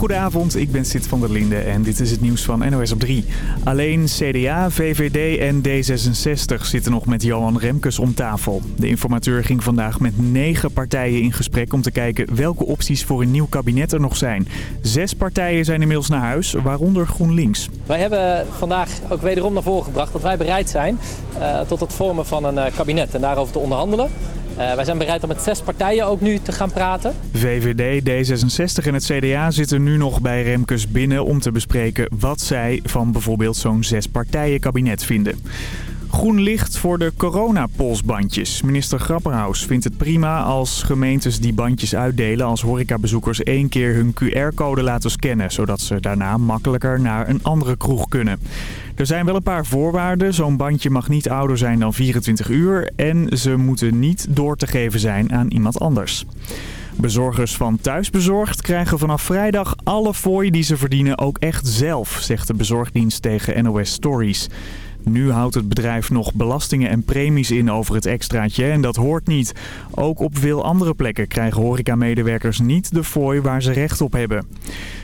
Goedenavond, ik ben Sid van der Linde en dit is het nieuws van NOS op 3. Alleen CDA, VVD en D66 zitten nog met Johan Remkes om tafel. De informateur ging vandaag met negen partijen in gesprek om te kijken welke opties voor een nieuw kabinet er nog zijn. Zes partijen zijn inmiddels naar huis, waaronder GroenLinks. Wij hebben vandaag ook wederom naar voren gebracht dat wij bereid zijn uh, tot het vormen van een uh, kabinet en daarover te onderhandelen. Uh, wij zijn bereid om met zes partijen ook nu te gaan praten. VVD, D66 en het CDA zitten nu nog bij Remkes binnen om te bespreken wat zij van bijvoorbeeld zo'n zes partijen kabinet vinden. Groen licht voor de coronapolsbandjes. Minister Grapperhaus vindt het prima als gemeentes die bandjes uitdelen als horecabezoekers één keer hun QR-code laten scannen, zodat ze daarna makkelijker naar een andere kroeg kunnen. Er zijn wel een paar voorwaarden. Zo'n bandje mag niet ouder zijn dan 24 uur en ze moeten niet door te geven zijn aan iemand anders. Bezorgers van Thuisbezorgd krijgen vanaf vrijdag alle fooi die ze verdienen ook echt zelf, zegt de bezorgdienst tegen NOS Stories. Nu houdt het bedrijf nog belastingen en premies in over het extraatje en dat hoort niet. Ook op veel andere plekken krijgen horecamedewerkers niet de fooi waar ze recht op hebben.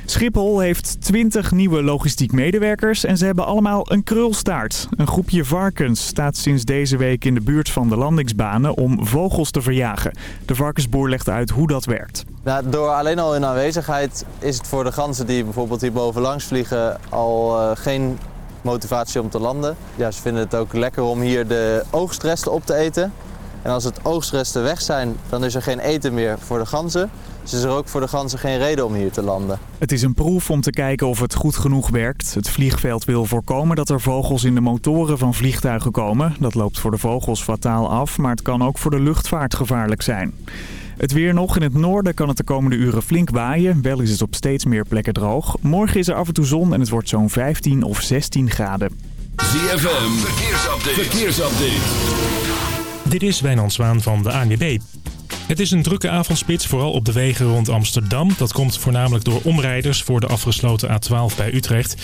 Schiphol heeft 20 nieuwe logistiek medewerkers en ze hebben allemaal een krulstaart. Een groepje varkens staat sinds deze week in de buurt van de landingsbanen om vogels te verjagen. De varkensboer legt uit hoe dat werkt. Door alleen al hun aanwezigheid is het voor de ganzen die bijvoorbeeld hier boven langs vliegen al uh, geen motivatie om te landen. Ja, ze vinden het ook lekker om hier de oogstresten op te eten. En als het oogstresten weg zijn, dan is er geen eten meer voor de ganzen. Dus is er ook voor de ganzen geen reden om hier te landen. Het is een proef om te kijken of het goed genoeg werkt. Het vliegveld wil voorkomen dat er vogels in de motoren van vliegtuigen komen. Dat loopt voor de vogels fataal af, maar het kan ook voor de luchtvaart gevaarlijk zijn. Het weer nog. In het noorden kan het de komende uren flink waaien. Wel is het op steeds meer plekken droog. Morgen is er af en toe zon en het wordt zo'n 15 of 16 graden. ZFM, verkeersupdate. verkeersupdate. Dit is Wijnand Zwaan van de ANWB. Het is een drukke avondspits, vooral op de wegen rond Amsterdam. Dat komt voornamelijk door omrijders voor de afgesloten A12 bij Utrecht.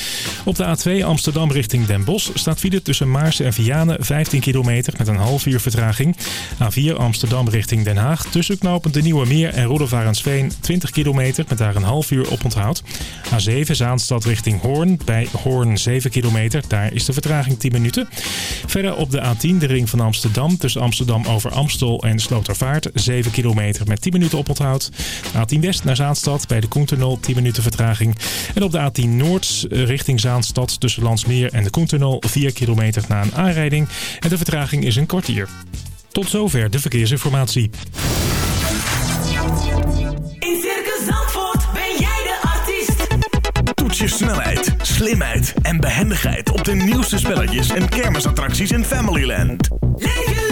Op de A2 Amsterdam richting Den Bosch staat file tussen Maarsen en Vianen 15 kilometer met een half uur vertraging. A4 Amsterdam richting Den Haag tussen knooppunt de Nieuwe Meer en Roelofarensveen 20 kilometer met daar een half uur op onthoud. A7 Zaanstad richting Hoorn bij Hoorn 7 kilometer. Daar is de vertraging 10 minuten. Verder op de A10 de ring van Amsterdam tussen Amsterdam over Amstel en Slotervaart 7 kilometer met 10 minuten oponthoud. A10 West naar Zaanstad bij de Koentunnel 10 minuten vertraging. En op de A10 Noord eh, richting Zaanstad tussen Landsmeer en de Koentunnel 4 kilometer na een aanrijding. En de vertraging is een kwartier. Tot zover de verkeersinformatie. In Circus Zandvoort ben jij de artiest. Toets je snelheid, slimheid en behendigheid op de nieuwste spelletjes en kermisattracties in Familyland. Leef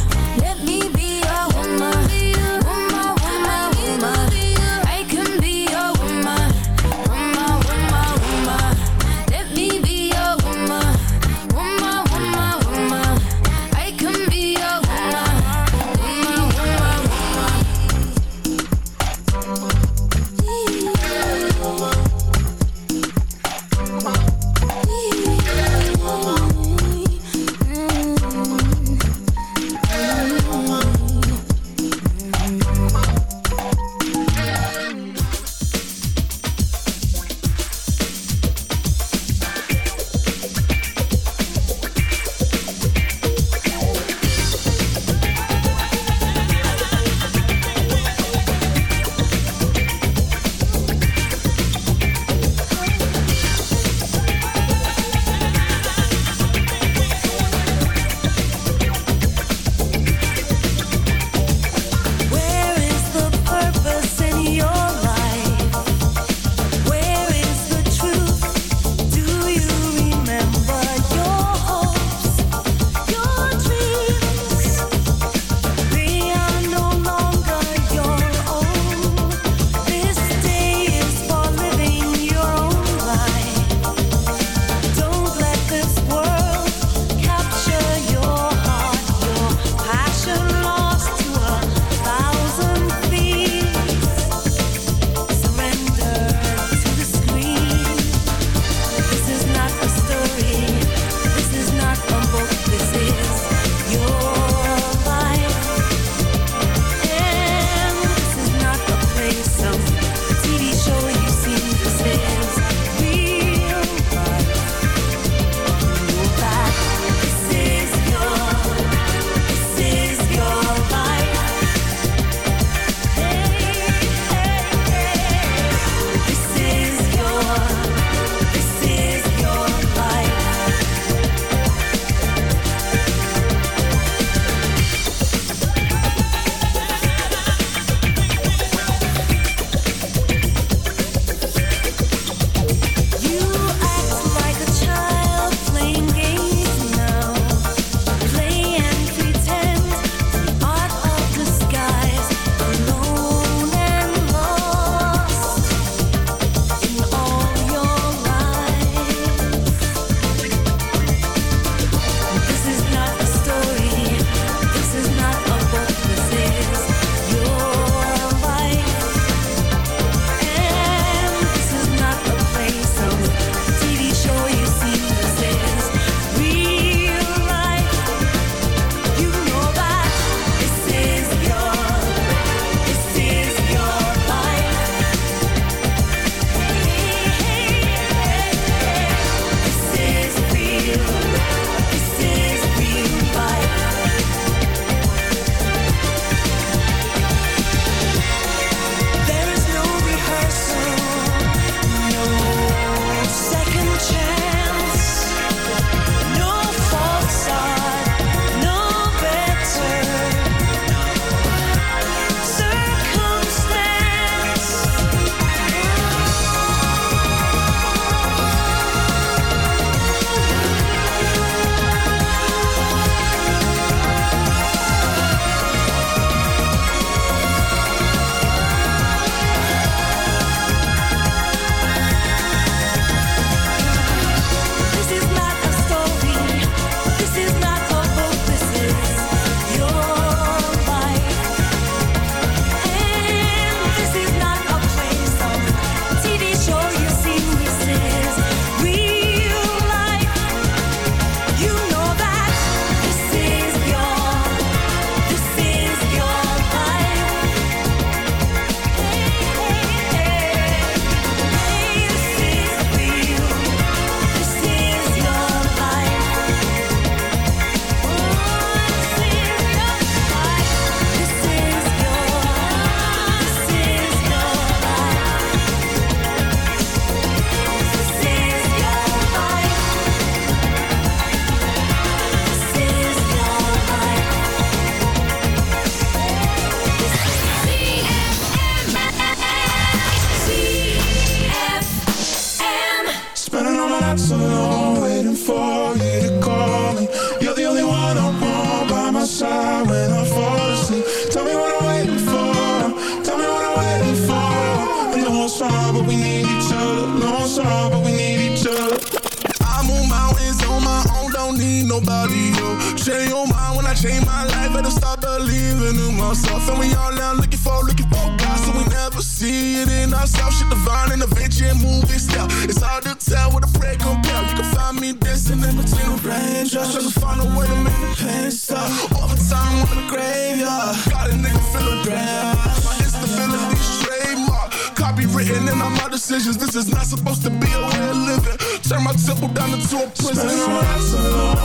in. And we all now looking for, looking for God. So we never see it in ourselves. Shit divine and adventure and movie style. It's hard to tell what a prayer compare. You can find me dancing in between the raindrops. Trying to find a way to make the pain stop. Overtime on the graveyard. Got a nigga feeling grand. My instability trademark. Copywritten in all my decisions. This is not supposed to be a way of living. Turn my temple down into a prison. Spend alone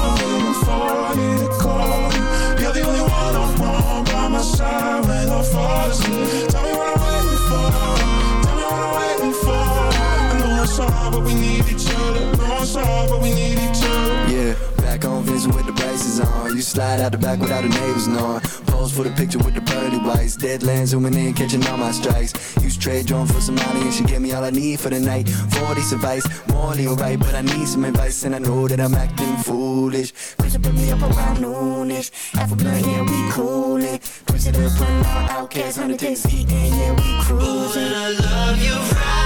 I need a call. Asleep. Tell me what I'm waiting for. Tell me what I'm waiting for. I know it's hard, but we need each other. I know it's hard, but we need each other. Yeah, back on Vincent with the braces on. You slide out the back without the neighbors knowing. Pose for the picture with the pearly whites. Deadlands zooming in, catching all my strikes. Use trade drone for some money and she gave me all I need for the night. 40 advice, morally alright, but I need some advice and I know that I'm acting foolish. Push up me up around noonish. Half a blunt, yeah, we coolin' sipping, swimming on outcasts, hundred days deep, and yeah, we cruisin'. Ooh, and I love you right.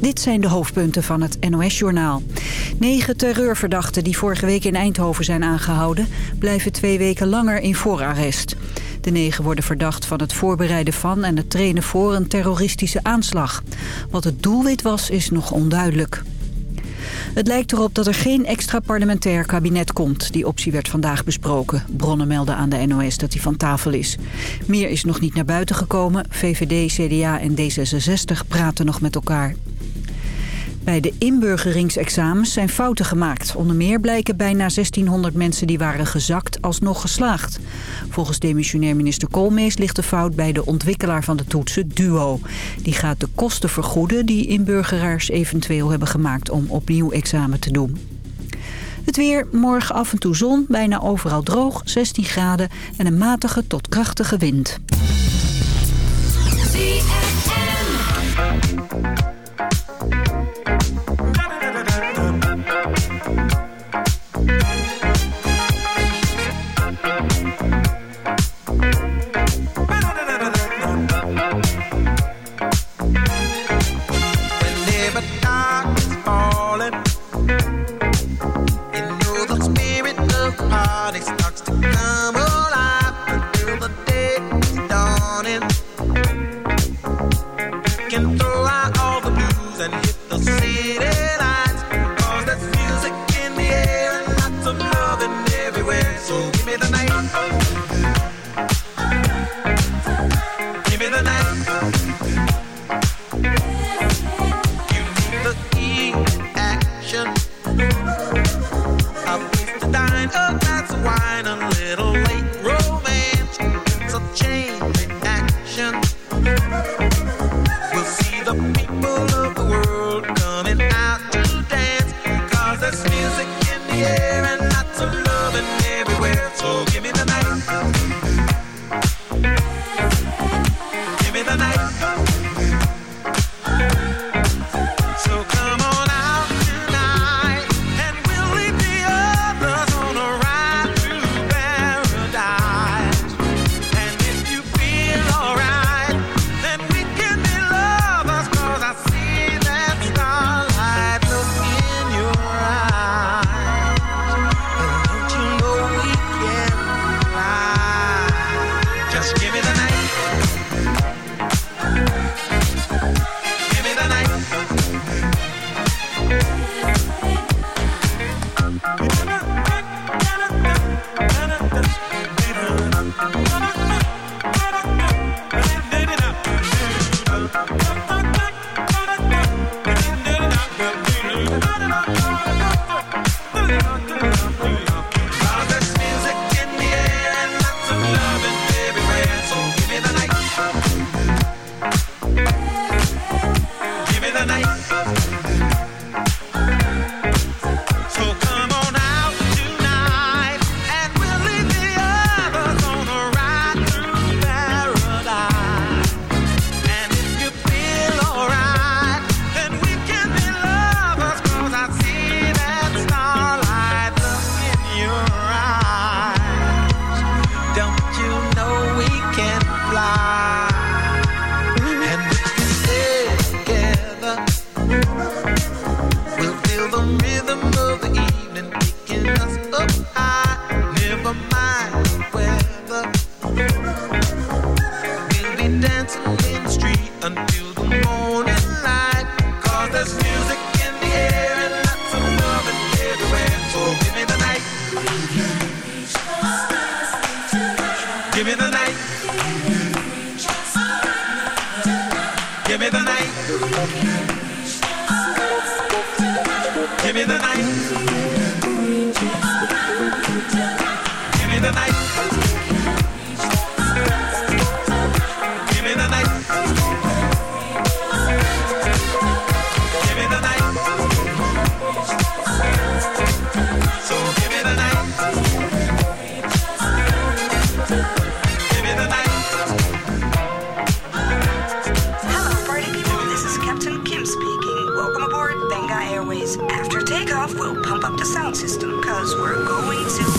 Dit zijn de hoofdpunten van het NOS-journaal. Negen terreurverdachten die vorige week in Eindhoven zijn aangehouden... blijven twee weken langer in voorarrest. De negen worden verdacht van het voorbereiden van en het trainen voor een terroristische aanslag. Wat het doelwit was, is nog onduidelijk. Het lijkt erop dat er geen extra parlementair kabinet komt. Die optie werd vandaag besproken. Bronnen melden aan de NOS dat die van tafel is. Meer is nog niet naar buiten gekomen. VVD, CDA en D66 praten nog met elkaar. Bij de inburgeringsexamens zijn fouten gemaakt. Onder meer blijken bijna 1600 mensen die waren gezakt alsnog geslaagd. Volgens demissionair minister Koolmees ligt de fout bij de ontwikkelaar van de toetsen, Duo. Die gaat de kosten vergoeden die inburgeraars eventueel hebben gemaakt om opnieuw examen te doen. Het weer, morgen af en toe zon, bijna overal droog, 16 graden en een matige tot krachtige wind. System, cause we're going to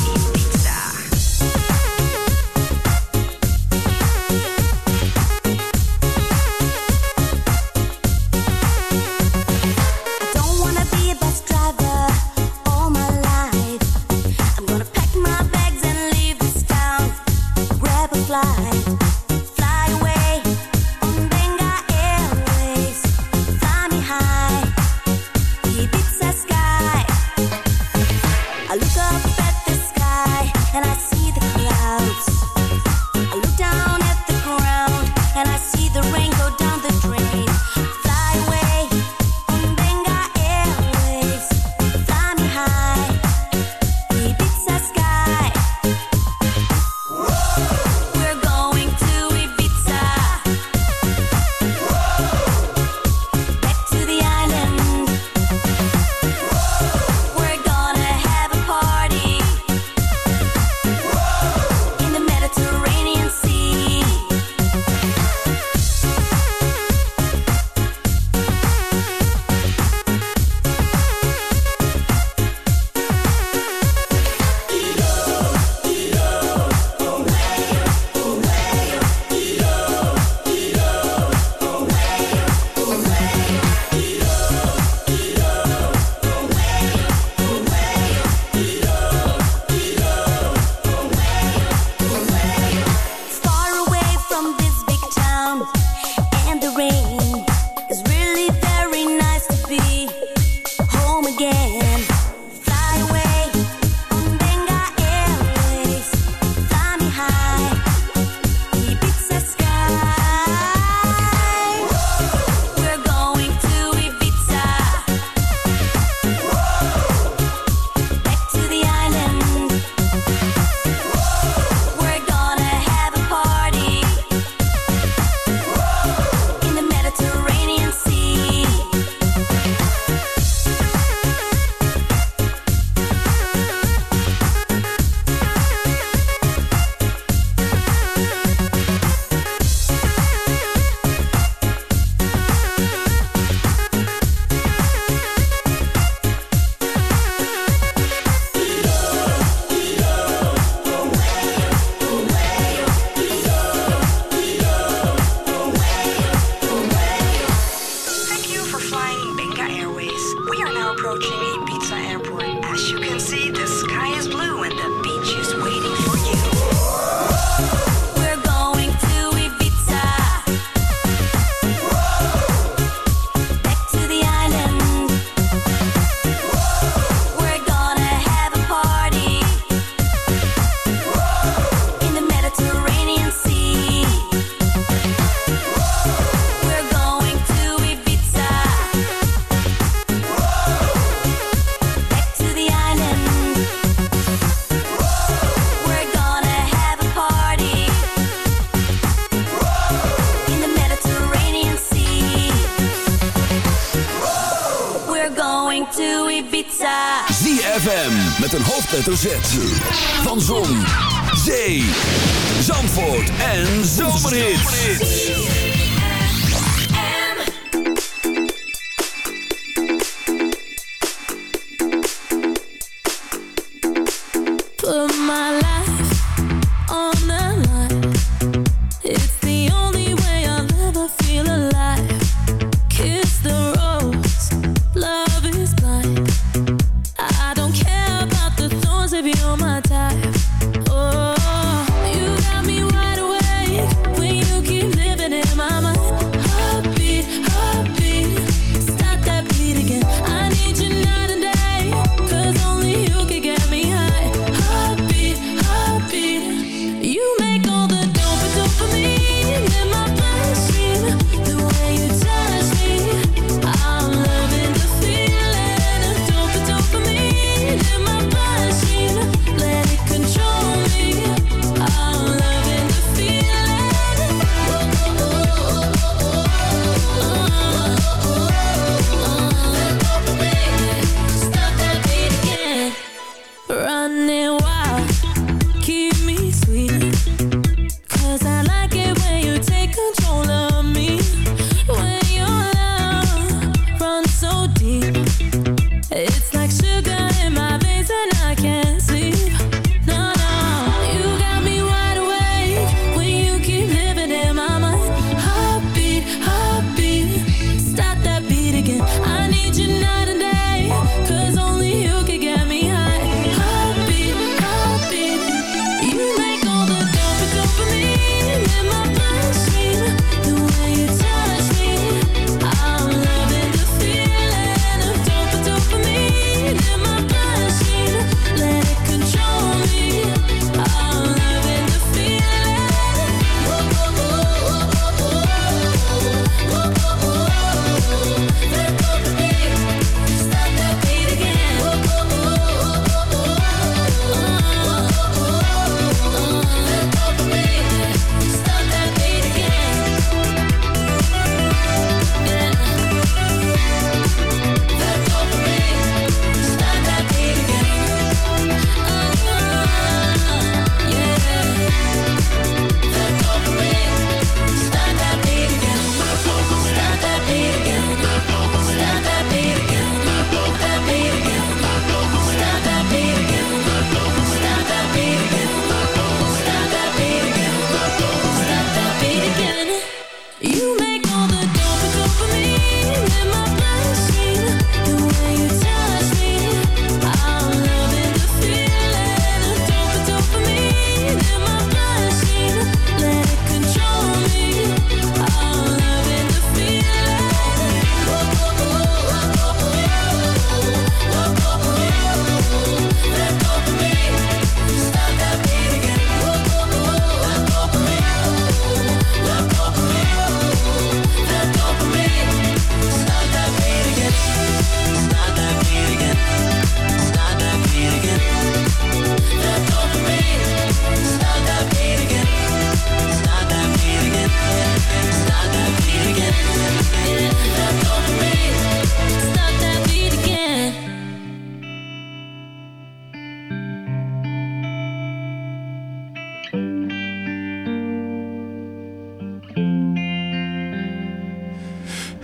hoofdletter Z.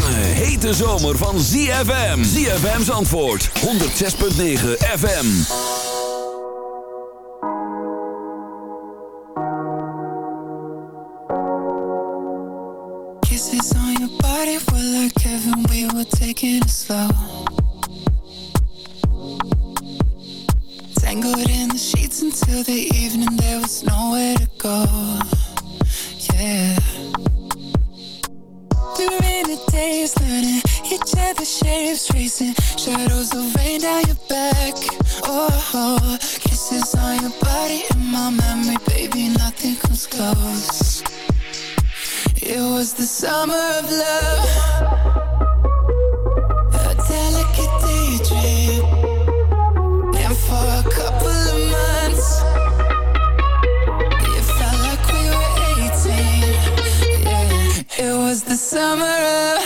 lange, hete zomer van ZFM. ZFM's antwoord, 106.9 FM. Kisses on your body were like heaven, we were taking it slow. Tangled in the sheets until the evening, there was nowhere to go. waves racing, shadows of rain down your back. Oh, kisses on your body in my memory, baby, nothing comes close. It was the summer of love, a delicate daydream, and for a couple of months. It felt like we were 18. Yeah. It was the summer of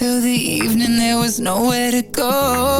Until the evening, there was nowhere to go.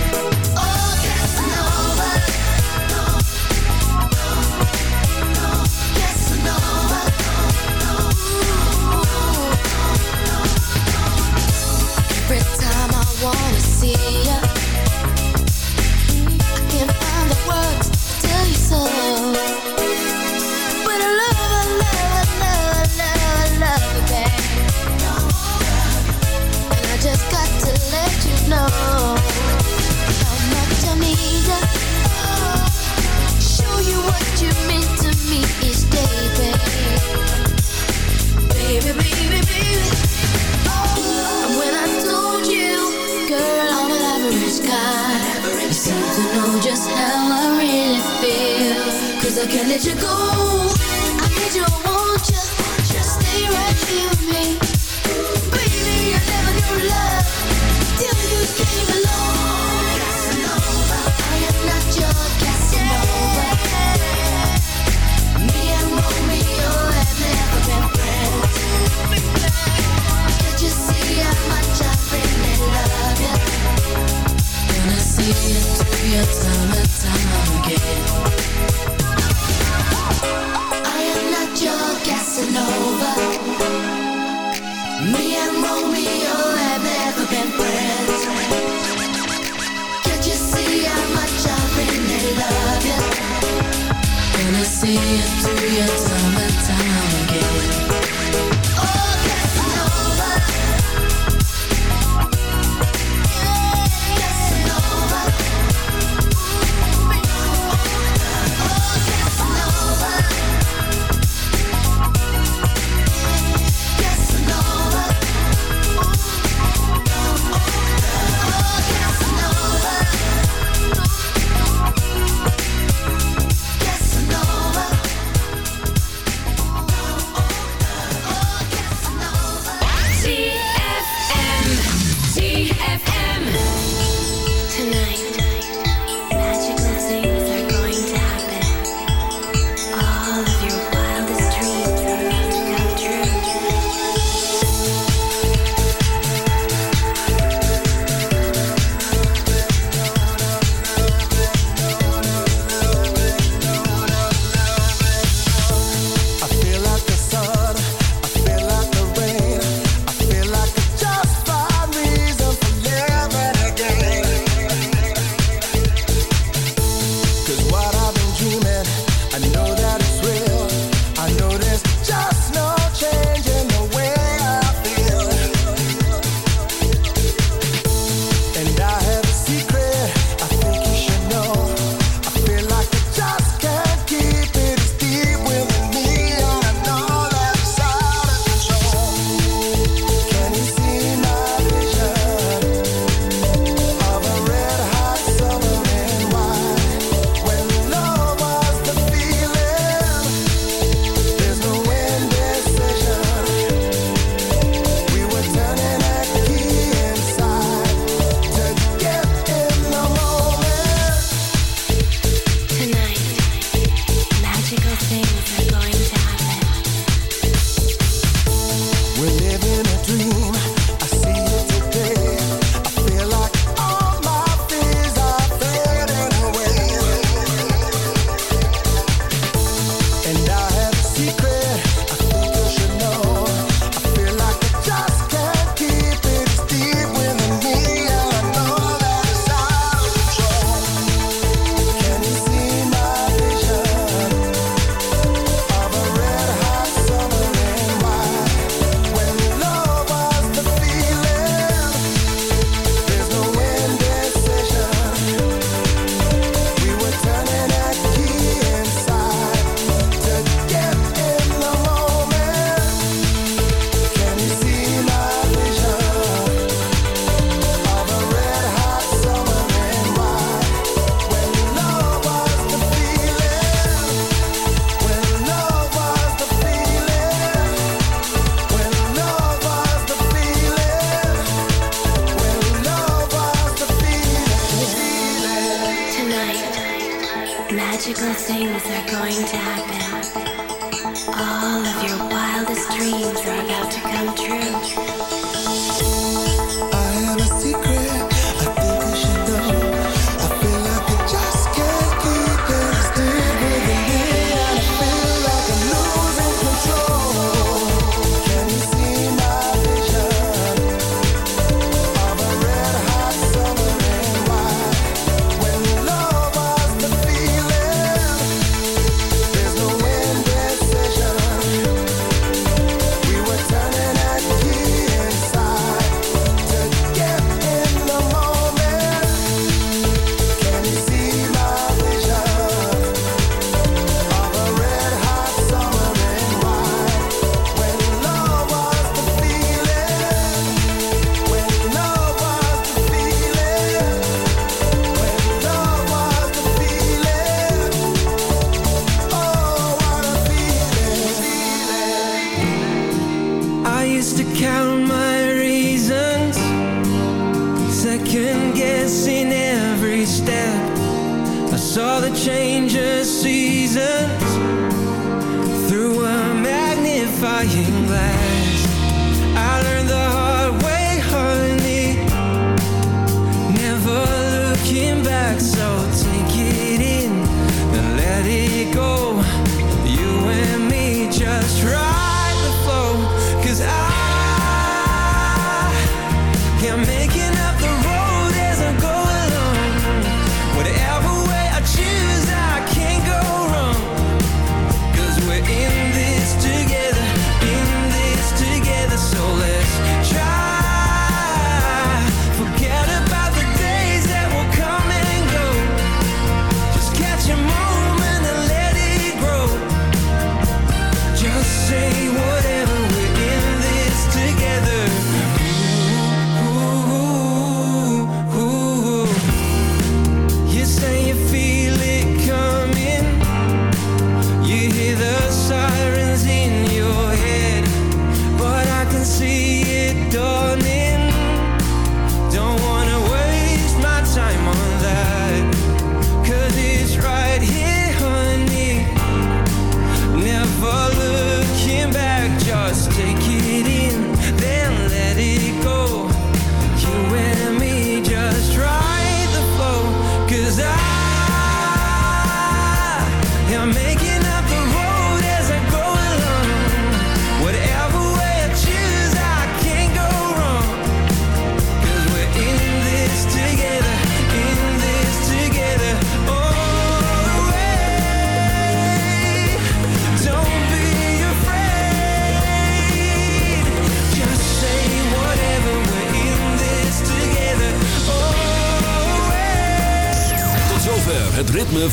to know just how I really feel. Cause I can't let you go. I need you, I want you. Just stay right here with me. Baby, I never love till you came along. Casanova. I am not your Casanova. Me and Romeo have never been friends. Can't you see how much I really love you? Gonna see again. I am not your Casanova. Me and Romeo have never been friends. Can't you see how much I really love you? Gonna see it through your time and time again.